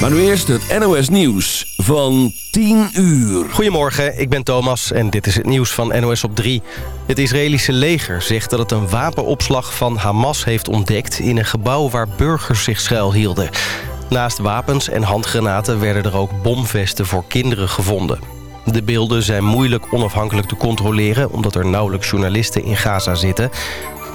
Maar nu eerst het NOS Nieuws van 10 uur. Goedemorgen, ik ben Thomas en dit is het nieuws van NOS op 3. Het Israëlische leger zegt dat het een wapenopslag van Hamas heeft ontdekt... in een gebouw waar burgers zich schuilhielden. Naast wapens en handgranaten werden er ook bomvesten voor kinderen gevonden. De beelden zijn moeilijk onafhankelijk te controleren... omdat er nauwelijks journalisten in Gaza zitten.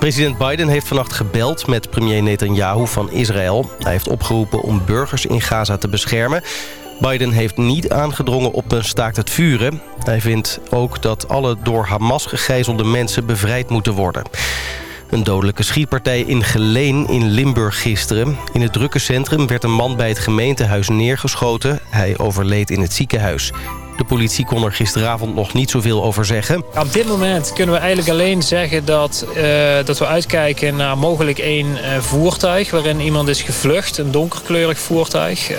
President Biden heeft vannacht gebeld met premier Netanyahu van Israël. Hij heeft opgeroepen om burgers in Gaza te beschermen. Biden heeft niet aangedrongen op een staakt het vuren. Hij vindt ook dat alle door Hamas gegijzelde mensen bevrijd moeten worden. Een dodelijke schietpartij in Geleen in Limburg gisteren. In het drukke centrum werd een man bij het gemeentehuis neergeschoten. Hij overleed in het ziekenhuis. De politie kon er gisteravond nog niet zoveel over zeggen. Op dit moment kunnen we eigenlijk alleen zeggen dat, uh, dat we uitkijken naar mogelijk één uh, voertuig... waarin iemand is gevlucht, een donkerkleurig voertuig. Um,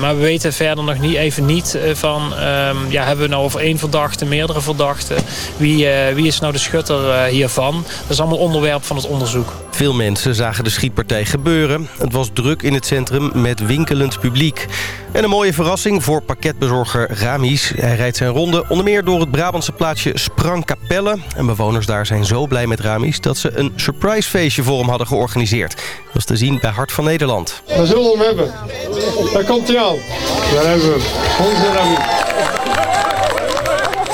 maar we weten verder nog niet, even niet uh, van... Um, ja, hebben we nou over één verdachte, meerdere verdachten? Wie, wie is nou de schutter hiervan? Dat is allemaal onderwerp van het onderzoek. Veel mensen zagen de schietpartij gebeuren. Het was druk in het centrum met winkelend publiek. En een mooie verrassing voor pakketbezorger Ramis. Hij rijdt zijn ronde onder meer door het Brabantse plaatsje Sprangkapelle. En bewoners daar zijn zo blij met Ramis... dat ze een surprisefeestje voor hem hadden georganiseerd. Dat was te zien bij Hart van Nederland. We zullen hem hebben. Daar komt hij aan. Daar hebben we hem. Onze Ramis.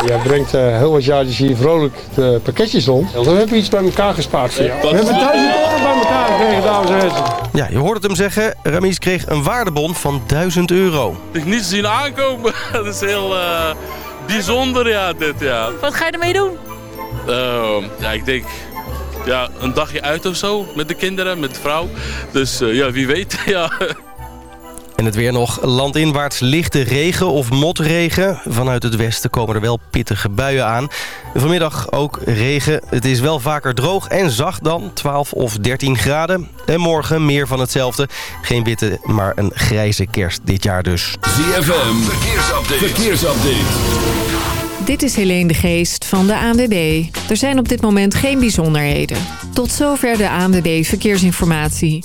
Jij brengt uh, heel wat jaartjes hier vrolijk de pakketjes rond. Dan hebben we iets bij elkaar gespaard voor jou. We hebben duizend euro bij elkaar gekregen, dames en heren. Ja, je hoort het hem zeggen. Ramis kreeg een waardebon van 1000 euro. Ik heb niet zien aankomen. Dat is heel uh, bijzonder, ja, dit, ja. Wat ga je ermee doen? Uh, ja, ik denk... Ja, een dagje uit of zo. Met de kinderen, met de vrouw. Dus uh, ja, wie weet, ja. En het weer nog landinwaarts lichte regen of motregen. Vanuit het westen komen er wel pittige buien aan. Vanmiddag ook regen. Het is wel vaker droog en zacht dan, 12 of 13 graden. En morgen meer van hetzelfde. Geen witte, maar een grijze kerst dit jaar dus. ZFM, verkeersupdate. verkeersupdate. Dit is Helene de Geest van de ANWB. Er zijn op dit moment geen bijzonderheden. Tot zover de ANWB Verkeersinformatie.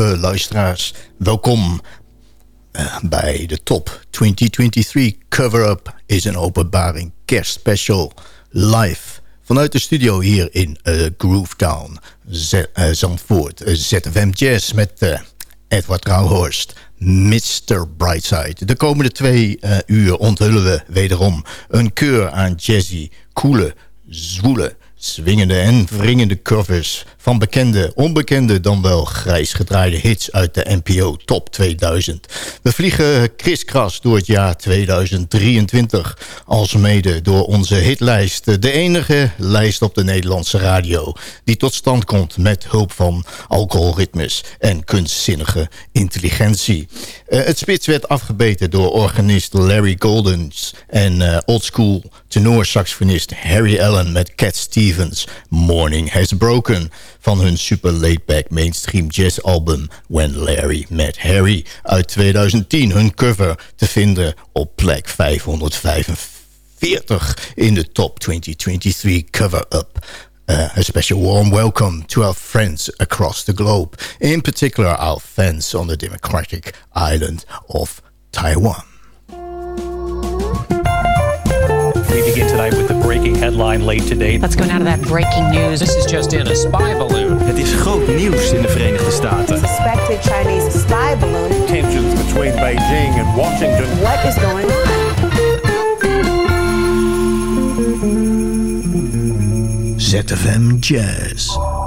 Luisteraars, welkom uh, bij de Top 2023 Cover-Up is een openbaring kerstspecial live vanuit de studio hier in uh, Groovetown, Z uh, Zandvoort. ZFM Jazz met Edward Rauhorst, Mr. Brightside. De komende twee uur onthullen we wederom een keur aan jazzy, coole, zwoele Swingende en wringende covers van bekende, onbekende dan wel grijs gedraaide hits uit de NPO Top 2000. We vliegen kriskras door het jaar 2023, als mede door onze hitlijst. De enige lijst op de Nederlandse radio die tot stand komt met hulp van alcoholritmes en kunstzinnige intelligentie. Uh, het spits werd afgebeten door organist Larry Goldens en uh, oldschool tenorsaxofonist Harry Allen met Cat Stevens. Morning Has Broken van hun super laid-back mainstream jazz album When Larry Met Harry uit 2010. Hun cover te vinden op plek 545 in de top 2023 cover-up. Uh, a special warm welcome to our friends across the globe, in particular our fans on the democratic island of Taiwan. We begin breaking headline late today. Let's go now to that breaking news. This is just in a spy balloon. Het is groot nieuws in de Verenigde Staten. Suspected Chinese spy balloon. Tensions between Beijing and Washington. What is going on? ZFM Jazz.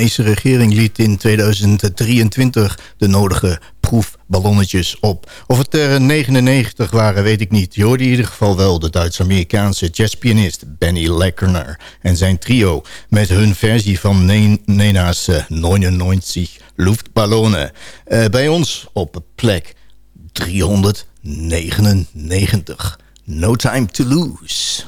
Chinese regering liet in 2023 de nodige proefballonnetjes op. Of het er 99 waren, weet ik niet. Je in ieder geval wel de Duits-Amerikaanse jazzpianist Benny Leckerner en zijn trio met hun versie van Nena's 99 Luftballonnen. Uh, bij ons op plek 399. No time to lose.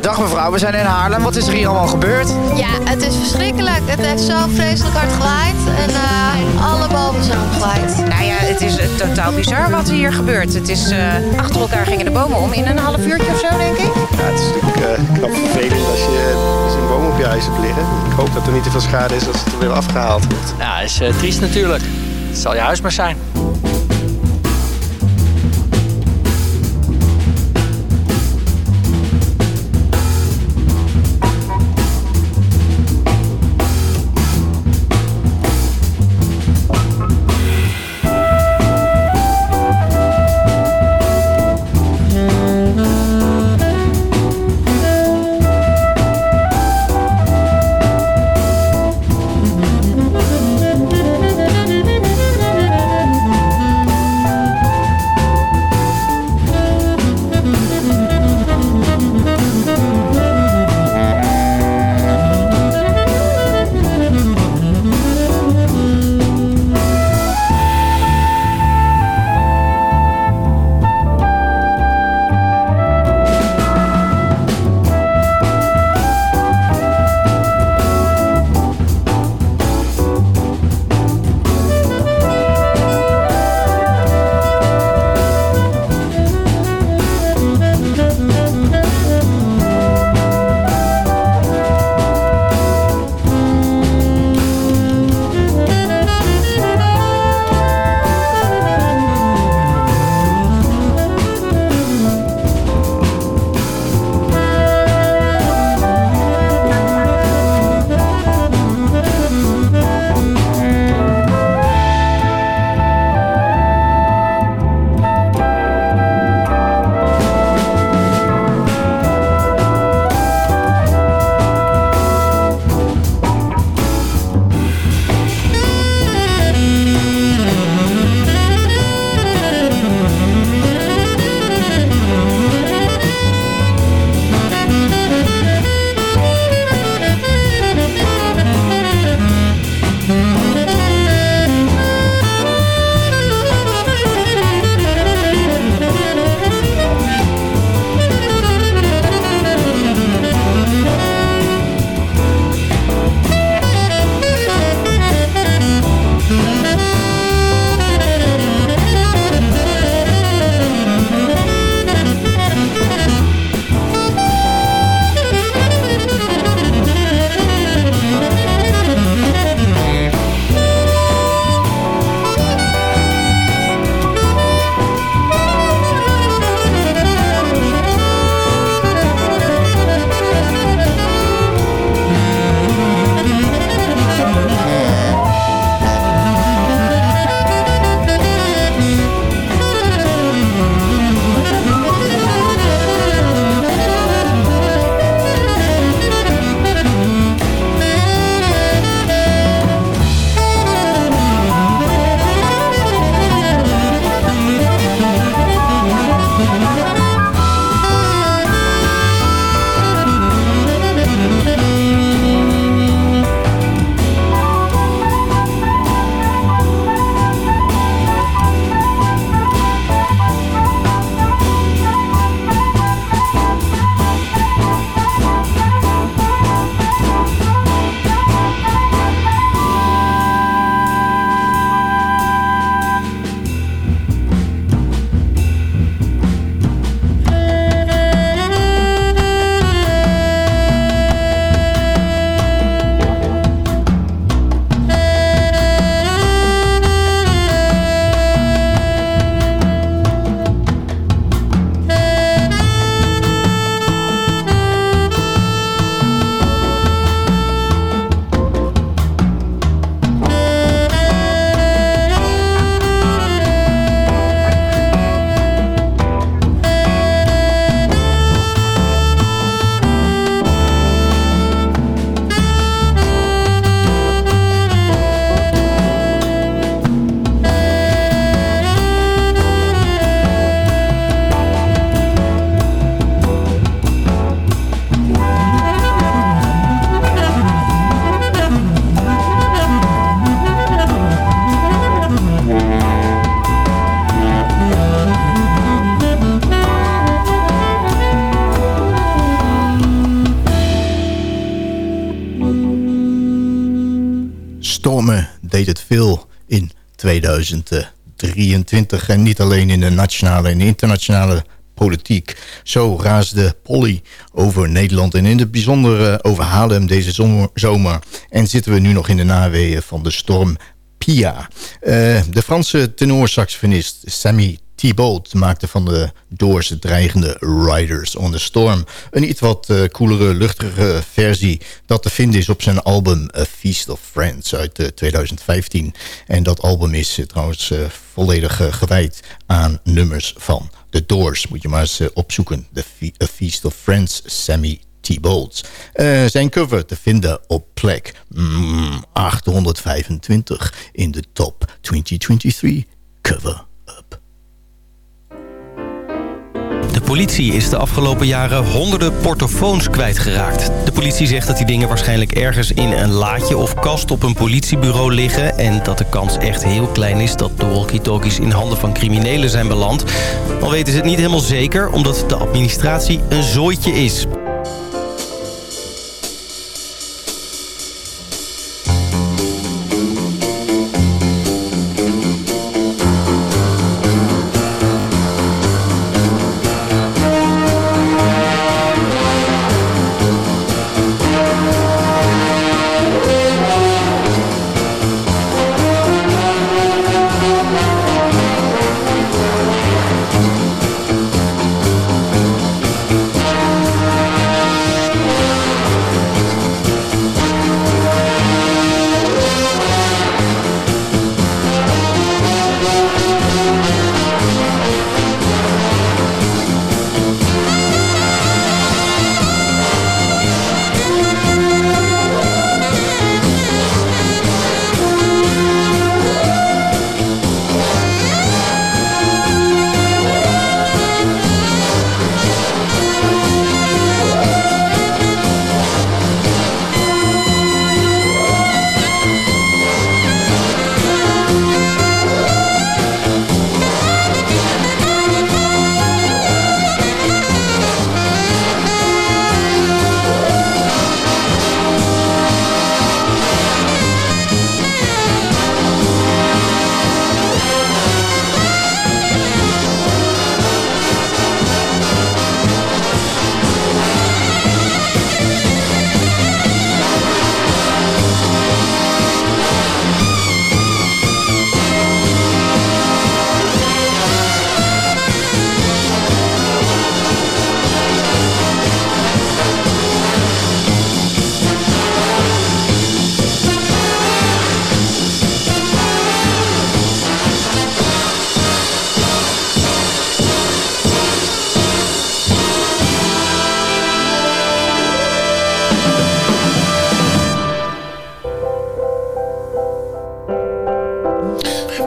Dag mevrouw, we zijn in Haarlem. Wat is er hier allemaal gebeurd? Ja, het is verschrikkelijk. Het heeft zo vreselijk hard gewaaid. En uh, alle bomen zijn omgewaaid. Nou ja, het is totaal bizar wat hier gebeurt. Het is, uh, achter elkaar gingen de bomen om in een half uurtje of zo, denk ik. Ja, het is natuurlijk uh, knap vervelend als je, als je een boom op je huis hebt liggen. Ik hoop dat er niet te veel schade is als het er weer afgehaald wordt. Ja, is triest natuurlijk. Het zal je huis maar zijn. 2023. En niet alleen in de nationale en internationale politiek. Zo raasde Polly over Nederland en in het bijzonder eh, over Haarlem deze zomer. En zitten we nu nog in de naweeën van de storm Uh, de Franse tenorsaxofonist Sammy Thibault maakte van de Doors dreigende Riders on the Storm. Een iets wat uh, coolere, luchtige versie dat te vinden is op zijn album A Feast of Friends uit uh, 2015. En dat album is trouwens volledig gewijd aan nummers van The Doors. Moet je maar eens opzoeken. The A Feast of Friends, Sammy T-Bolts. Uh, zijn cover te vinden op plek mm, 825 in de top 2023 cover up. De politie is de afgelopen jaren honderden portofoons kwijtgeraakt. De politie zegt dat die dingen waarschijnlijk ergens in een laadje of kast op een politiebureau liggen... en dat de kans echt heel klein is dat de walkie-talkies in handen van criminelen zijn beland. Al weten ze het niet helemaal zeker, omdat de administratie een zooitje is.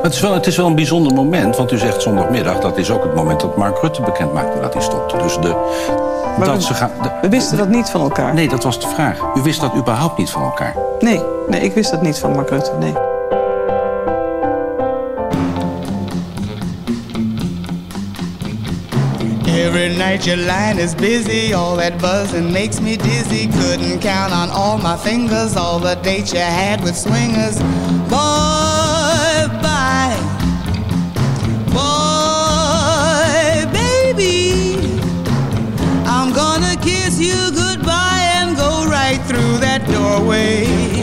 Het is, wel, het is wel een bijzonder moment, want u zegt zondagmiddag... dat is ook het moment dat Mark Rutte bekend maakte dat hij stopte. Dus de, Maar dat we, ze gaan, de- we wisten dat niet van elkaar. Nee, dat was de vraag. U wist dat überhaupt niet van elkaar. Nee, nee ik wist dat niet van Mark Rutte, nee. Every night your line is busy, all that buzzing makes me dizzy. Couldn't count on all my fingers all the dates you had with swingers. Boy, that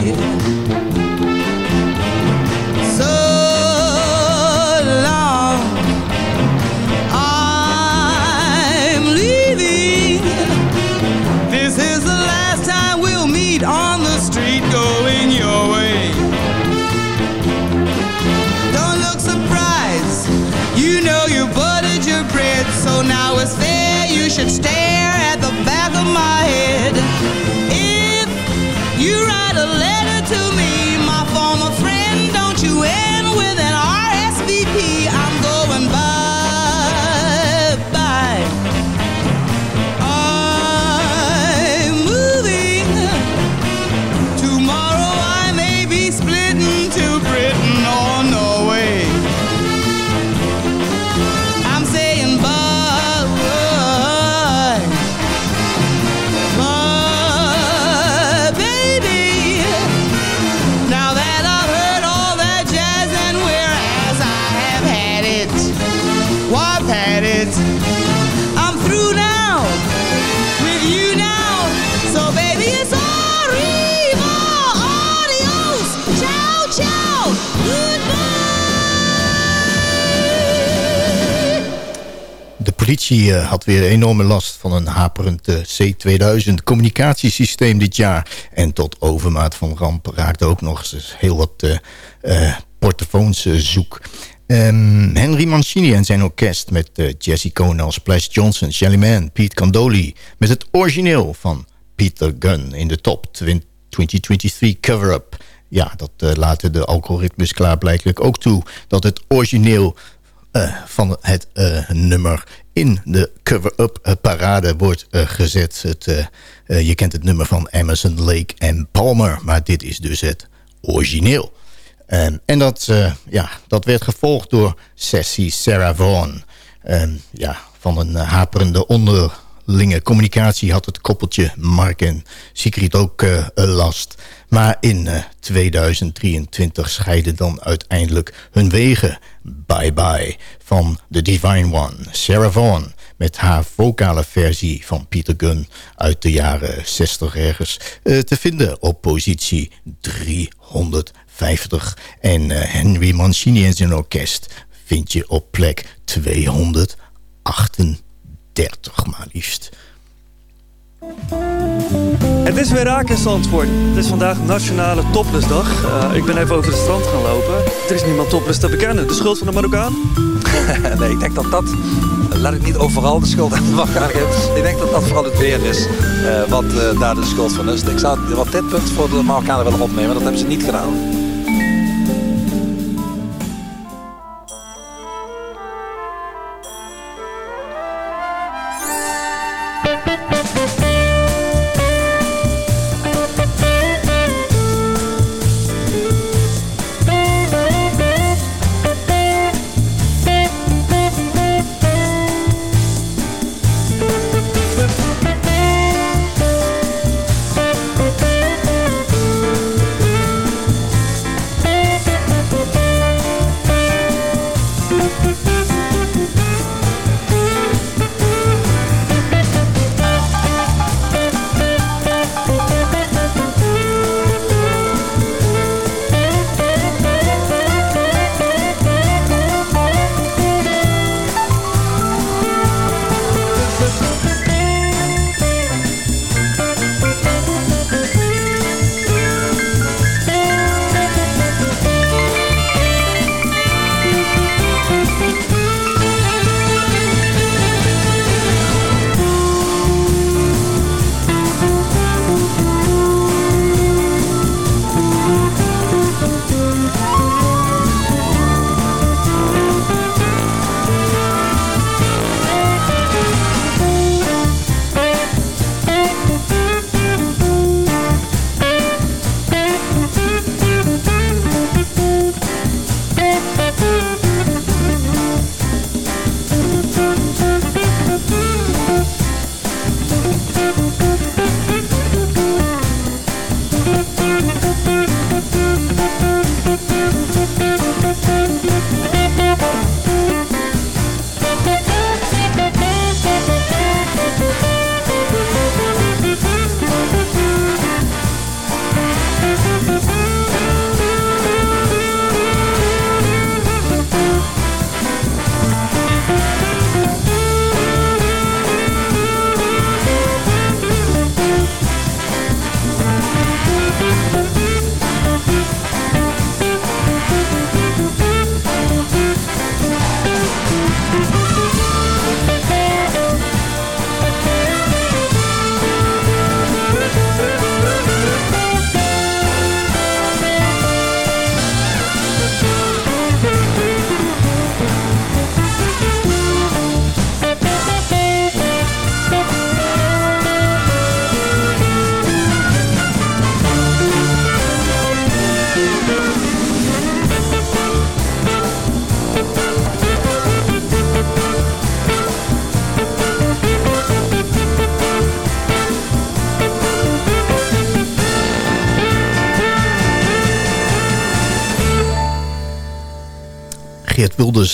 politie eh, had weer enorme last van een haperend eh, C2000 communicatiesysteem dit jaar. En tot overmaat van ramp raakte ook nog eens heel wat uh, portofoons zoek. Um, Henry Mancini en zijn orkest met Jesse Cohn Splash Johnson, Shelly Man, Pete Candoli... met het origineel van Peter Gunn in de top 2023 cover-up. Ja, dat laten de algoritmes klaarblijkelijk ook toe... dat het origineel uh, van het uh, nummer in de cover-up parade wordt gezet. Het, je kent het nummer van Emerson, Lake en Palmer, maar dit is dus het origineel. En dat, ja, dat werd gevolgd door Sassy Sarah Vaughan. Ja, van een haperende onderlinge communicatie had het koppeltje Mark en Sigrid ook last. Maar in 2023 scheiden dan uiteindelijk hun wegen. Bye Bye van The Divine One, Sarah Vaughan... met haar vocale versie van Peter Gunn uit de jaren 60 ergens... Uh, te vinden op positie 350. En uh, Henry Mancini en zijn orkest vind je op plek 238 maar liefst. Het is weer raak in Zandvoort. Het is vandaag Nationale Toplessdag. Uh, ik ben even over het strand gaan lopen. Er is niemand topless te bekennen. De schuld van de Marokkaan? nee, ik denk dat dat... Laat ik niet overal de schuld aan de Marokkaan geven. Ik denk dat dat vooral het weer is uh, wat uh, daar de schuld van is. Ik zou wat dit punt voor de Marokkanen willen opnemen. Dat hebben ze niet gedaan.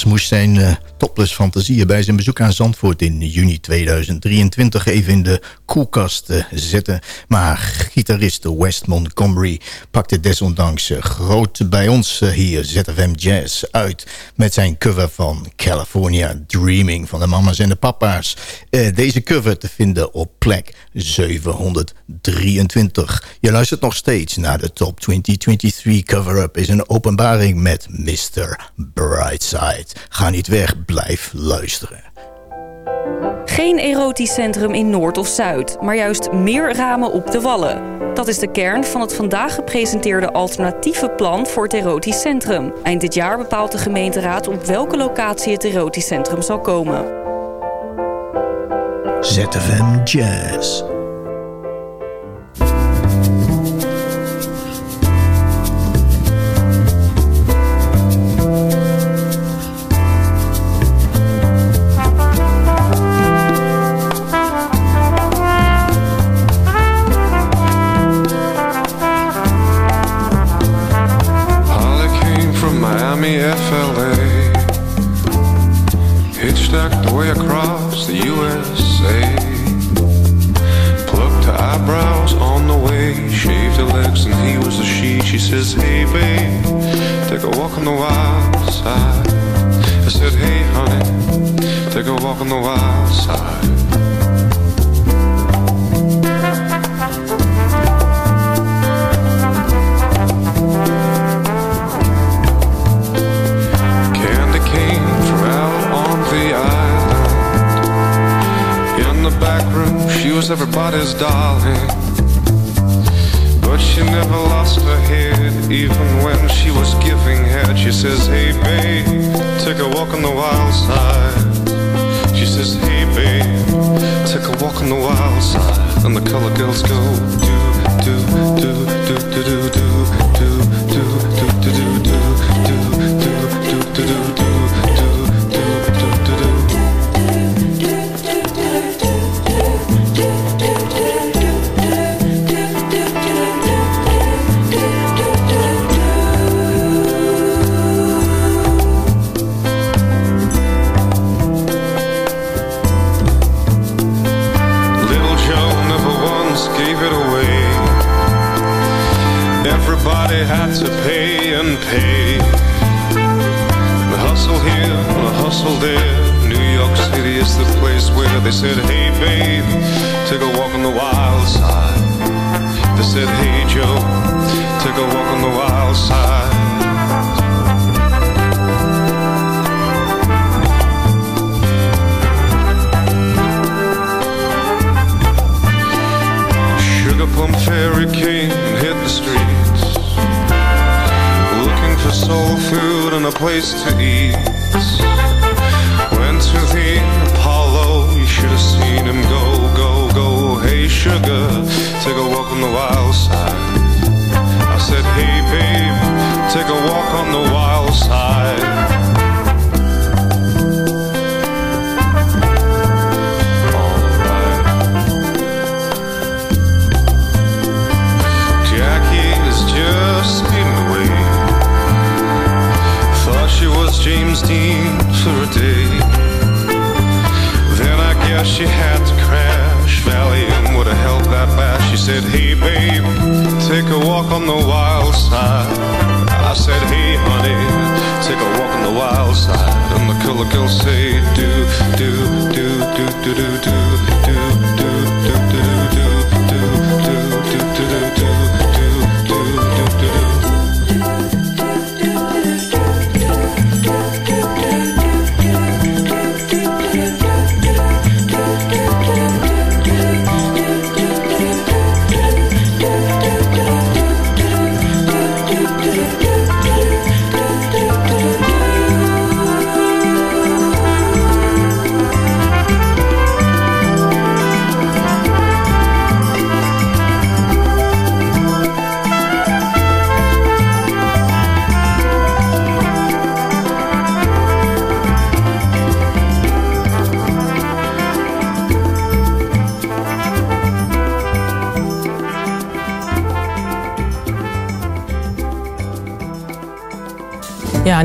Moest zijn topless fantasieën bij zijn bezoek aan Zandvoort in juni 2023 even in de koelkast uh, zetten. Maar gitarist West Montgomery pakte desondanks groot bij ons hier ZFM Jazz uit met zijn cover van California Dreaming van de mama's en de papa's. deze cover te vinden op plek 723. Je luistert nog steeds naar de Top 2023 cover-up is een openbaring met Mr. Brightside. Ga niet weg, blijf luisteren. Geen erotisch centrum in Noord of Zuid, maar juist meer ramen op de wallen. Dat is de kern van het vandaag gepresenteerde alternatieve plan voor het erotisch centrum. Eind dit jaar bepaalt de gemeenteraad op welke locatie het erotisch centrum zal komen. ZFM Jazz.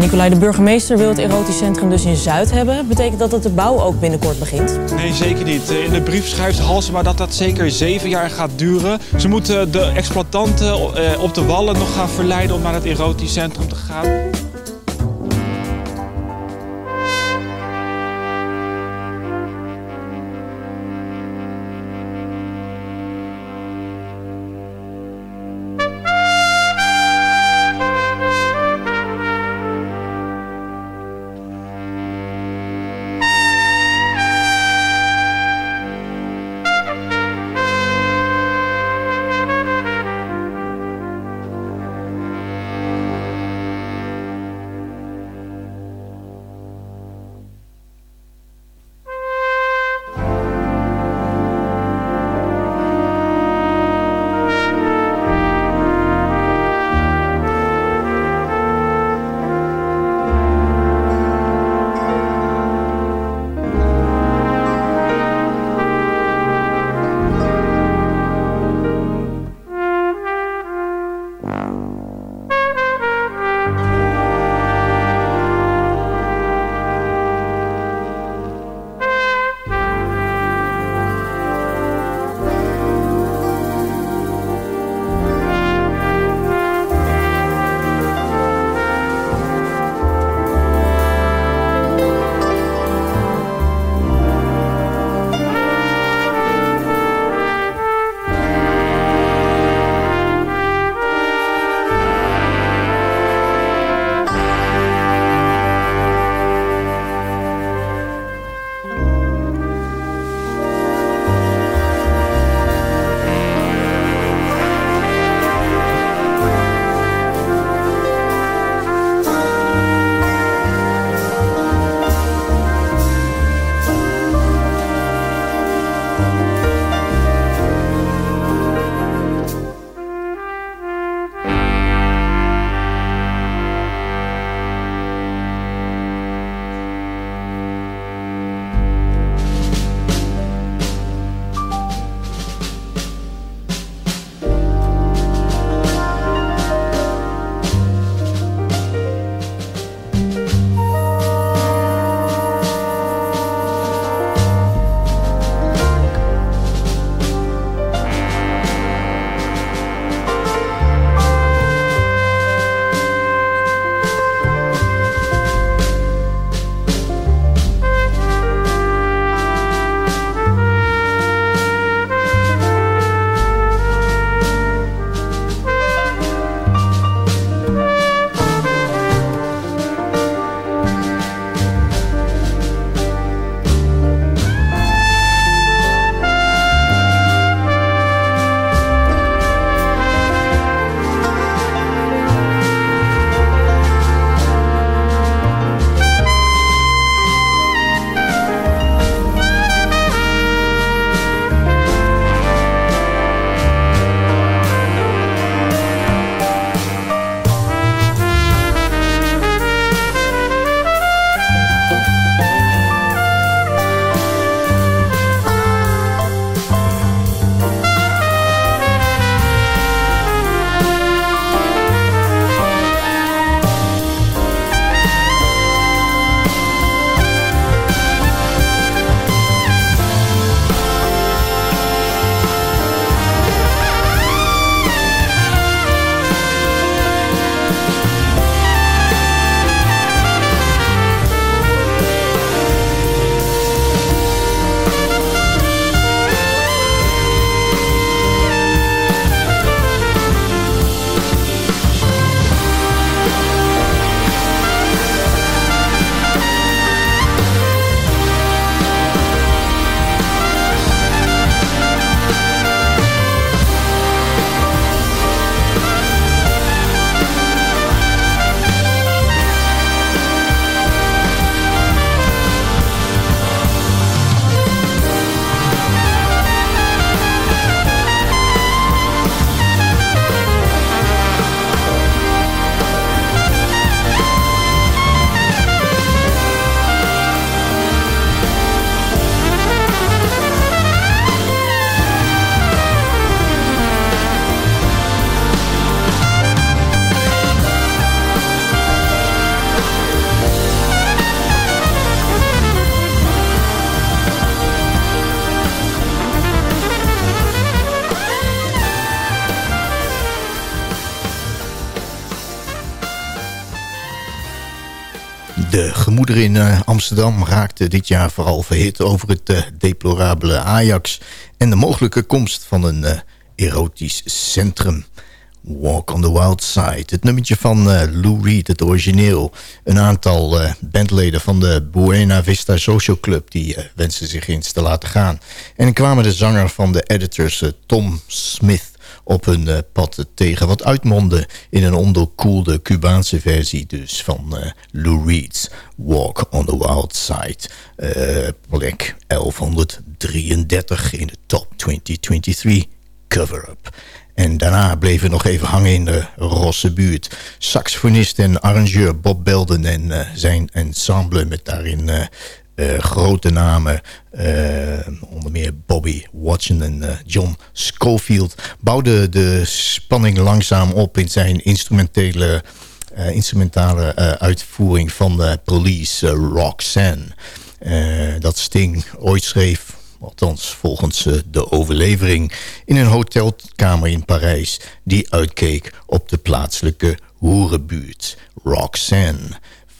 Nicolai, de burgemeester wil het erotisch centrum dus in Zuid hebben. Betekent dat dat de bouw ook binnenkort begint? Nee, zeker niet. In de brief schrijft Halsema dat dat zeker zeven jaar gaat duren. Ze moeten de exploitanten eh, op de wallen nog gaan verleiden om naar het erotisch centrum te gaan. De gemoederen in uh, Amsterdam raakten dit jaar vooral verhit over het uh, deplorabele Ajax... en de mogelijke komst van een uh, erotisch centrum. Walk on the Wild Side. Het nummertje van Lou Reed, het origineel. Een aantal bandleden van de Buena Vista Social Club... die wensen zich eens te laten gaan. En kwamen de zanger van de editors Tom Smith op hun uh, pad tegen. Wat uitmondde in een onderkoelde Cubaanse versie dus van uh, Lou Reed's Walk on the Wild Side. Uh, plek 1133 in de top 2023 cover-up. En daarna bleven we nog even hangen in de Rosse buurt. Saxofonist en arrangeur Bob Belden en zijn ensemble met daarin uh, grote namen. Uh, onder meer Bobby Watson en uh, John Schofield. Bouwde de spanning langzaam op in zijn instrumentele, instrumentale uitvoering van de Police Roxanne. dat Sting ooit schreef althans volgens de overlevering... in een hotelkamer in Parijs... die uitkeek op de plaatselijke hoerenbuurt. Roxanne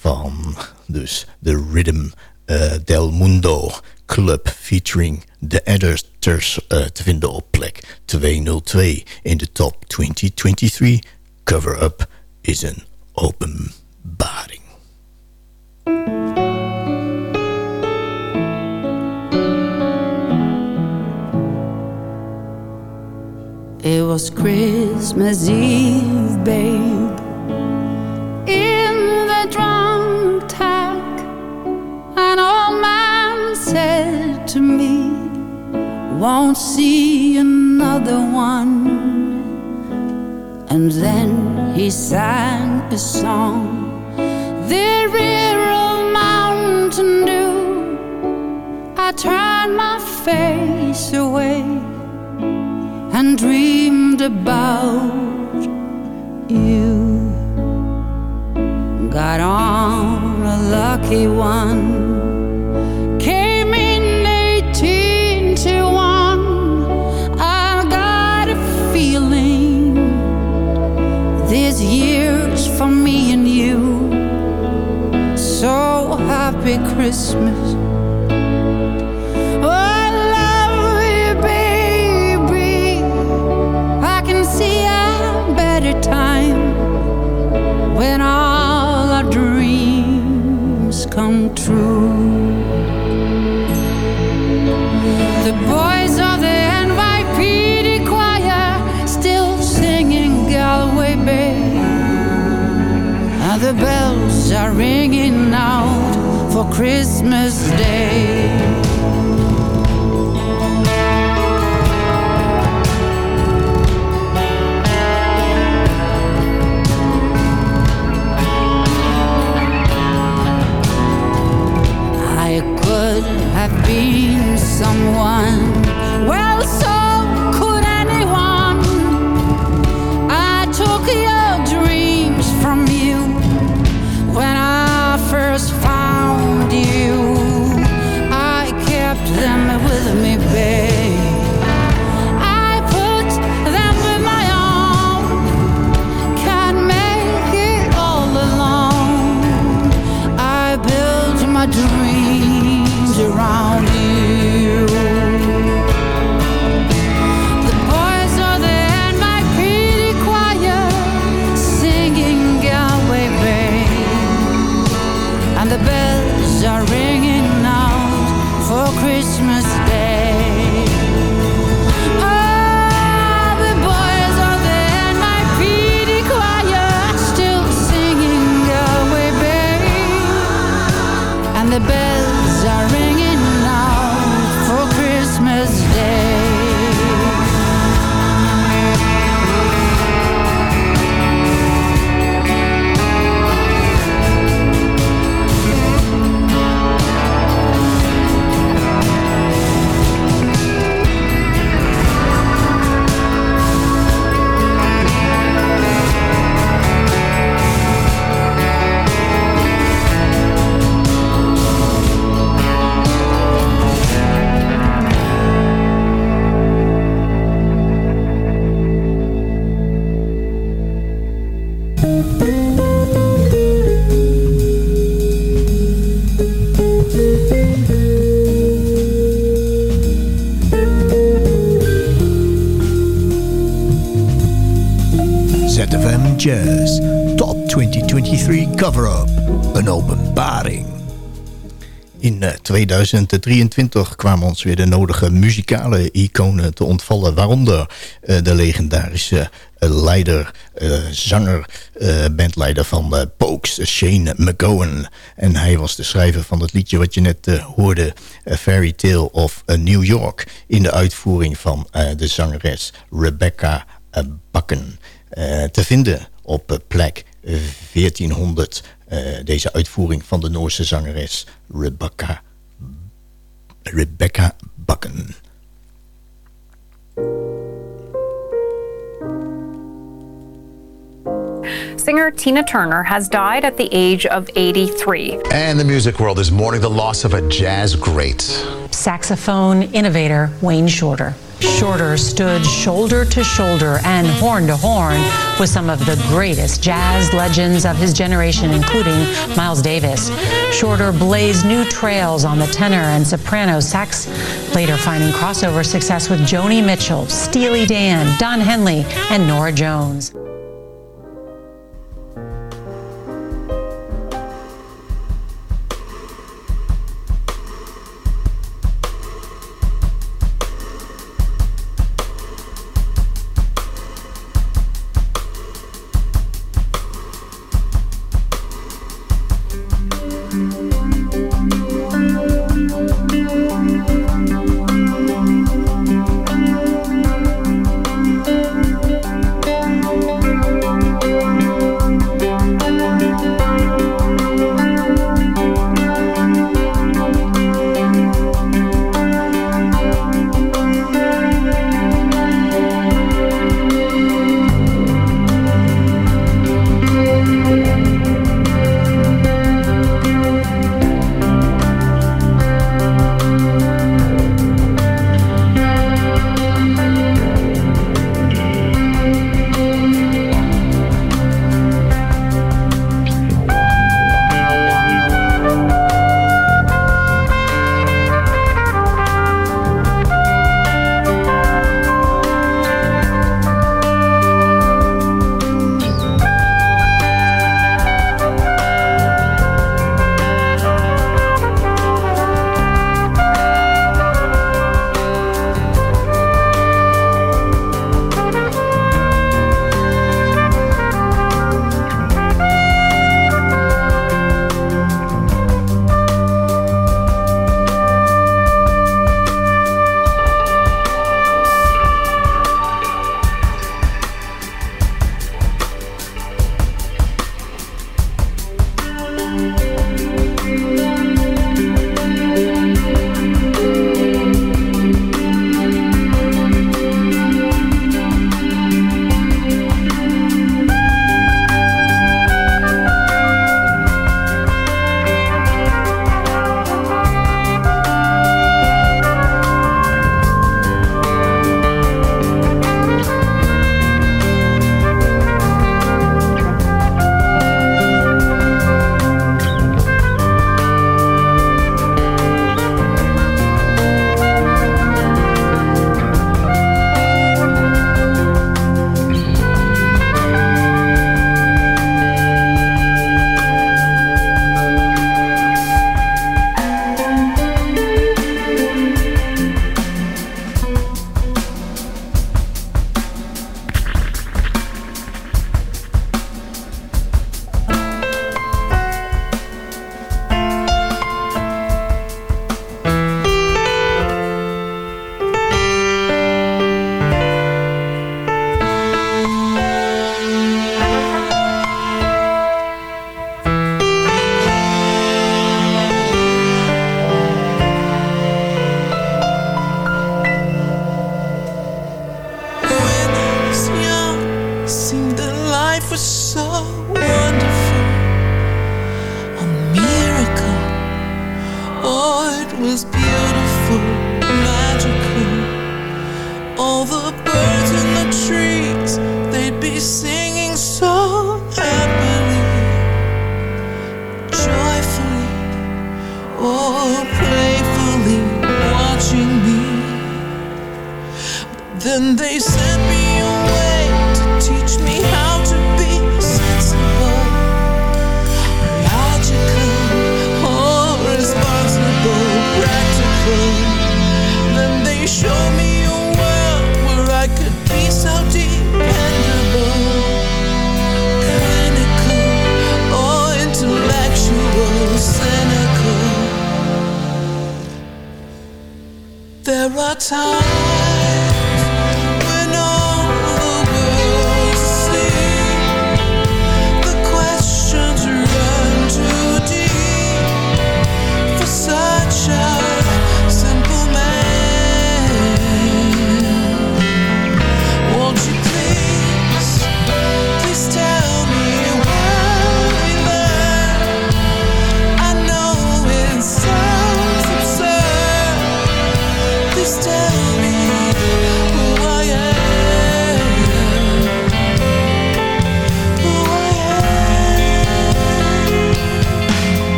van dus de Rhythm uh, Del Mundo Club featuring The Editors uh, te vinden op plek 202 in de top 2023. Cover-up is een openbaring. It was Christmas Eve, babe Won't see another one. And then he sang a song. The real Mountain Dew. I turned my face away and dreamed about you. Got on a lucky one, Happy Christmas. when all our dreams come true. The boys of the NYPD choir still singing Galway Bay, the bells are ringing for Christmas Day. I could have been someone. 2023 kwamen ons weer de nodige muzikale iconen te ontvallen. Waaronder uh, de legendarische uh, leider, uh, zanger, bandleider van uh, Pokes, Shane McGowan. En hij was de schrijver van het liedje wat je net hoorde, Fairy Tale of New York. In de uitvoering van de zangeres Rebecca Bakken. te vinden op plek 1400 uh, deze uitvoering van de Noorse zangeres Rebecca, Rebecca Bakken. Singer Tina Turner has died at the age of 83. And the music world is mourning the loss of a jazz great. Saxophone innovator Wayne Shorter. Shorter stood shoulder to shoulder and horn to horn with some of the greatest jazz legends of his generation, including Miles Davis. Shorter blazed new trails on the tenor and soprano sax, later finding crossover success with Joni Mitchell, Steely Dan, Don Henley, and Nora Jones.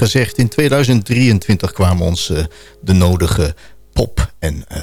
Gezegd, in 2023 kwamen ons eh, de nodige pop- en uh,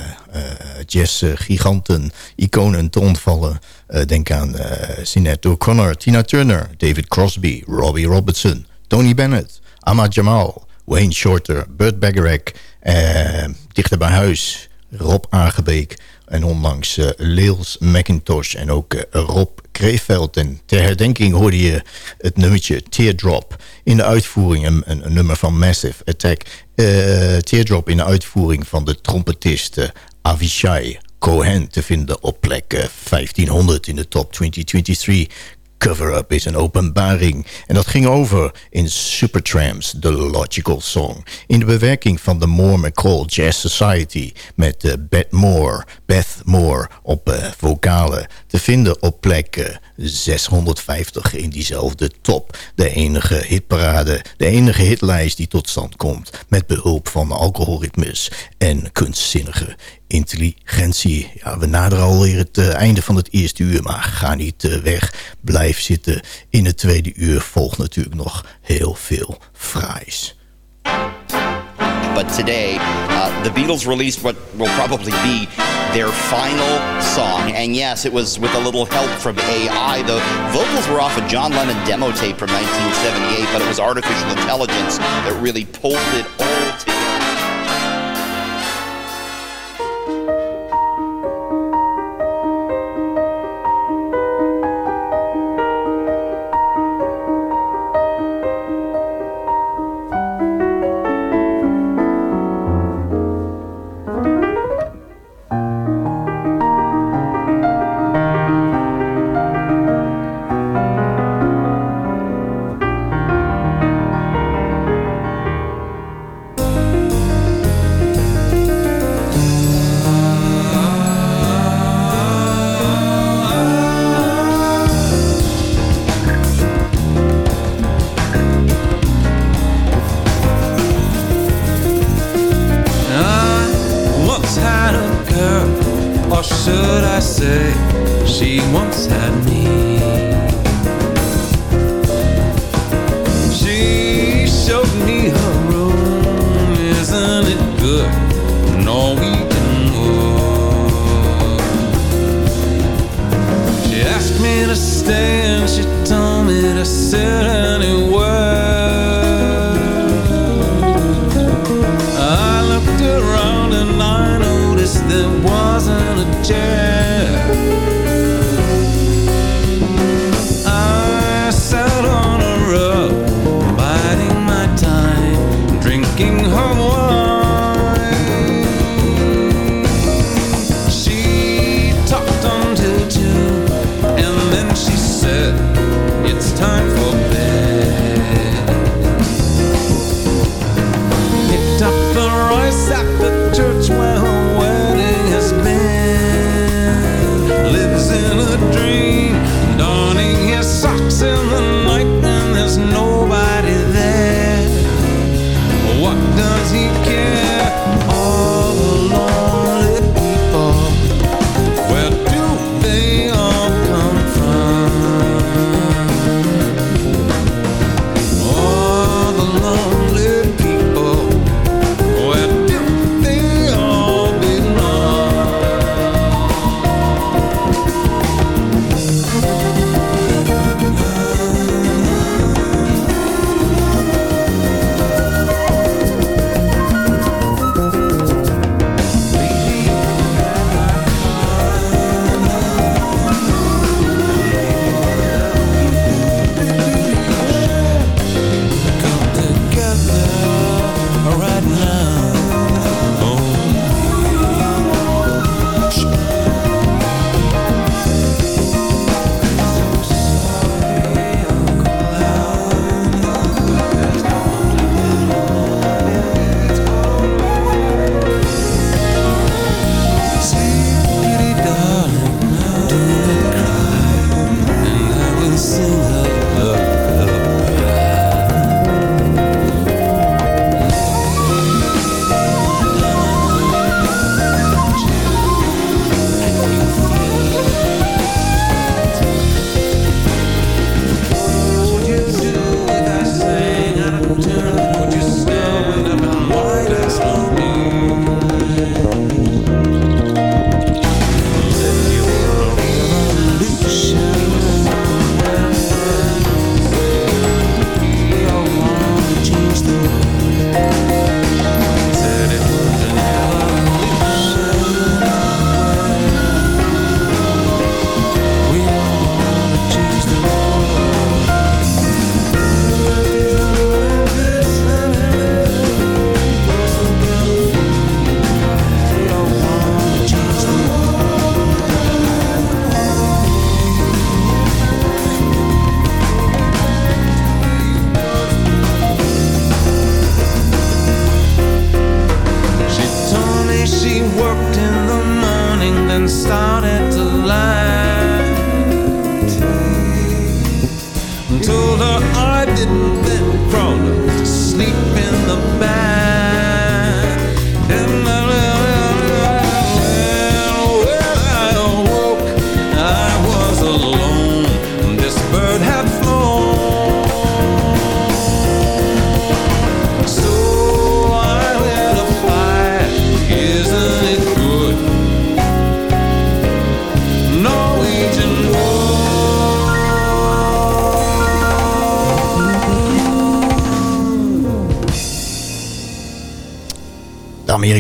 jazz-giganten, iconen te ontvallen. Eh, denk aan eh Sinead O'Connor, Tina Turner, David Crosby, Robbie Robertson, Tony Bennett, Ahmad Jamal, Wayne Shorter, Burt Bacharach, eh, dichter bij huis, Rob Aangebeek en onlangs eh Leels McIntosh en ook eh, Rob En ter herdenking hoorde je het nummertje Teardrop in de uitvoering, een, een, nummer van Massive Attack. Eh, Teardrop in de uitvoering van de trompetist eh, Avishai Cohen te vinden op plek eh, 1500 in de top 2023. Cover-up is een openbaring. En dat ging over in Supertramps, The Logical Song. In de bewerking van de Moore McCall Jazz Society... met eh, Beth Moore, Beth Moore op eh, vocalen... te vinden op plek eh, 650 in diezelfde top. De enige hitparade, de enige hitlijst die tot stand komt... met behulp van alcoholritmes en kunstzinnige intelligentie. Ja, we naderen alweer het eh, einde van het eerste uur, maar ga niet eh, weg. Blijf zitten. In het tweede uur volgt natuurlijk nog heel veel fraais. But today, uh, the Beatles released what will probably be their final song. And yes, it was with a little help from AI. The vocals were off a John Lennon demo tape from 1978, but it was artificial intelligence that really pulled it all together.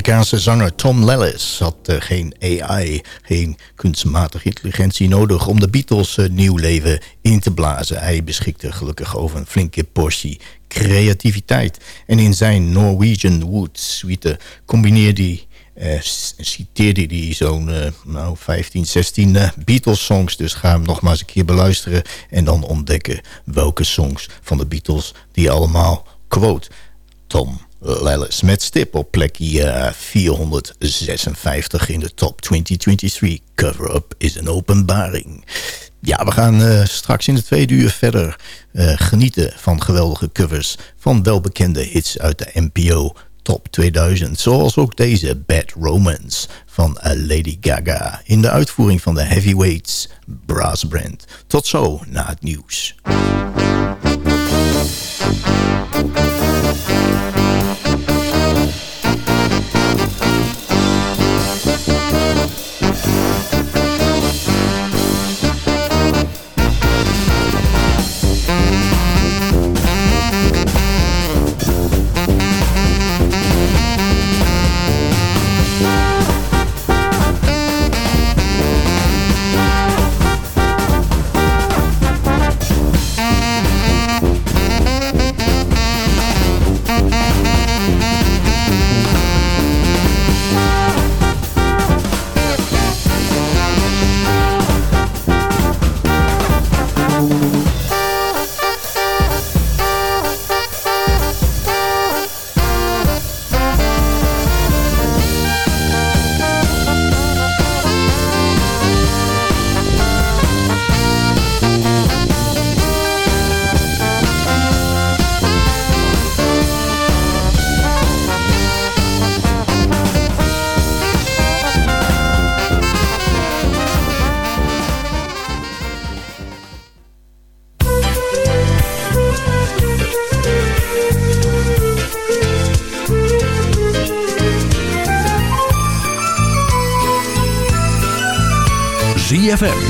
Amerikaanse zanger Tom Lellis had eh, geen AI, geen kunstmatige intelligentie nodig... om de Beatles eh, nieuw leven in te blazen. Hij beschikte gelukkig over een flinke portie creativiteit. En in zijn Norwegian Wood suite combineerde hij... eh, citeerde hij zo'n nou, 15, 16 eh, Beatles-songs. Dus ga hem nog maar eens een keer beluisteren... en dan ontdekken welke songs van de Beatles die allemaal quote... Tom Lellis met stip op plekje eh, 456 in de top 2023. Cover-up is een openbaring. Ja, we gaan eh, straks in de tweede uur verder eh, genieten van geweldige covers... van welbekende hits uit de NPO Top 2000. Zoals ook deze Bad Romance van Lady Gaga... in de uitvoering van de Heavyweights Brass Band. Tot zo na het nieuws.